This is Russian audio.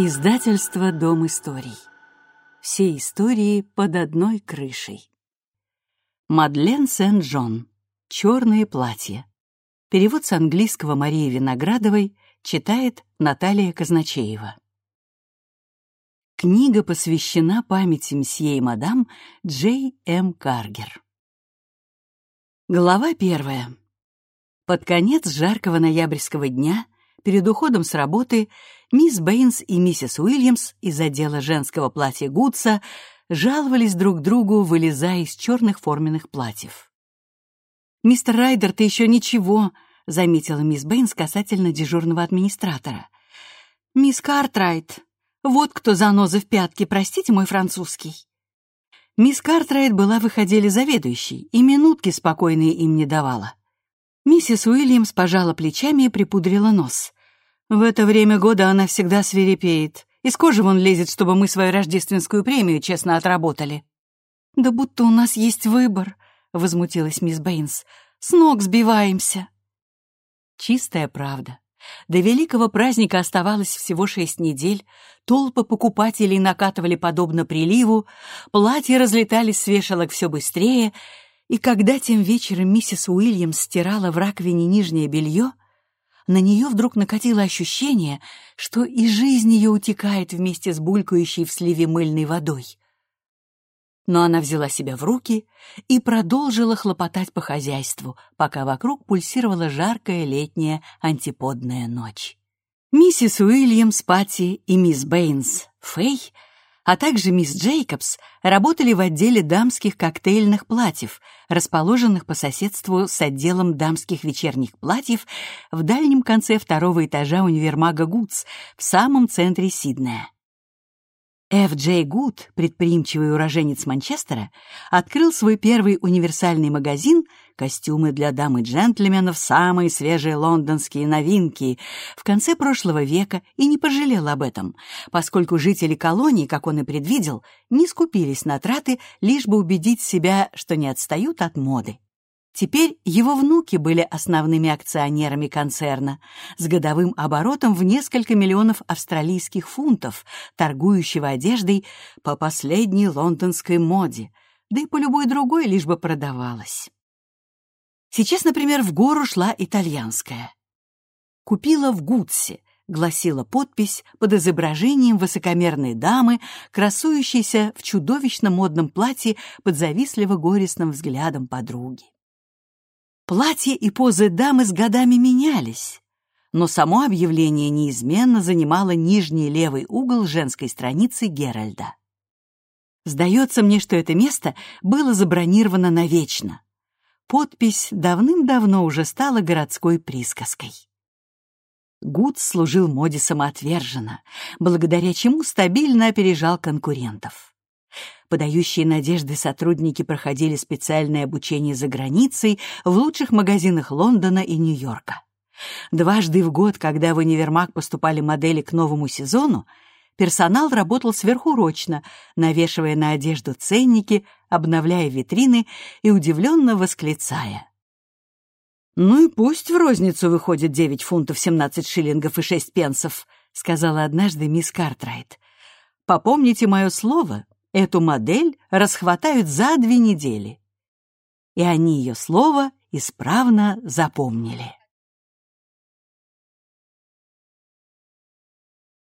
Издательство «Дом историй». Все истории под одной крышей. Мадлен Сен-Джон. «Черные платья». Перевод с английского Марии Виноградовой читает Наталья Казначеева. Книга посвящена памяти мсье и мадам Джей М. Каргер. Глава первая. Под конец жаркого ноябрьского дня, перед уходом с работы, мисс Бэйнс и миссис Уильямс из отдела женского платья Гудса жаловались друг другу, вылезая из черных форменных платьев. «Мистер Райдер, ты еще ничего», — заметила мисс Бэйнс касательно дежурного администратора. «Мисс Картрайт, вот кто заноза в пятке, простите мой французский». Мисс Картрайт была в их отделе заведующей, и минутки спокойные им не давала. Миссис Уильямс пожала плечами и припудрила нос. В это время года она всегда свирепеет. Из кожи вон лезет, чтобы мы свою рождественскую премию честно отработали. «Да будто у нас есть выбор», — возмутилась мисс Бэйнс. «С ног сбиваемся». Чистая правда. До великого праздника оставалось всего шесть недель, толпы покупателей накатывали подобно приливу, платья разлетались с вешалок все быстрее, и когда тем вечером миссис Уильямс стирала в раковине нижнее белье, на нее вдруг накатило ощущение, что и жизнь ее утекает вместе с булькающей в сливе мыльной водой. Но она взяла себя в руки и продолжила хлопотать по хозяйству, пока вокруг пульсировала жаркая летняя антиподная ночь. Миссис Уильямс, Патти и мисс Бэйнс, Фэй — а также мисс Джейкобс работали в отделе дамских коктейльных платьев, расположенных по соседству с отделом дамских вечерних платьев в дальнем конце второго этажа универмага Гудс в самом центре Сиднея. Ф. Джей Гуд, предприимчивый уроженец Манчестера, открыл свой первый универсальный магазин «Костюмы для дам и джентльменов, самые свежие лондонские новинки» в конце прошлого века и не пожалел об этом, поскольку жители колонии, как он и предвидел, не скупились на траты, лишь бы убедить себя, что не отстают от моды. Теперь его внуки были основными акционерами концерна с годовым оборотом в несколько миллионов австралийских фунтов, торгующего одеждой по последней лондонской моде, да и по любой другой лишь бы продавалась. Сейчас, например, в гору шла итальянская. «Купила в Гудсе», — гласила подпись под изображением высокомерной дамы, красующейся в чудовищно модном платье под завистливо-горестным взглядом подруги. Платья и позы дамы с годами менялись, но само объявление неизменно занимало нижний левый угол женской страницы Геральда. Сдается мне, что это место было забронировано навечно. Подпись давным-давно уже стала городской присказкой. Гуд служил моде самоотверженно, благодаря чему стабильно опережал конкурентов. Подающие надежды сотрудники проходили специальное обучение за границей в лучших магазинах Лондона и Нью-Йорка. Дважды в год, когда в универмаг поступали модели к новому сезону, персонал работал сверхурочно, навешивая на одежду ценники, обновляя витрины и удивленно восклицая. «Ну и пусть в розницу выходит 9 фунтов 17 шиллингов и 6 пенсов», сказала однажды мисс Картрайт. «Попомните мое слово, Эту модель расхватают за две недели. И они ее слово исправно запомнили.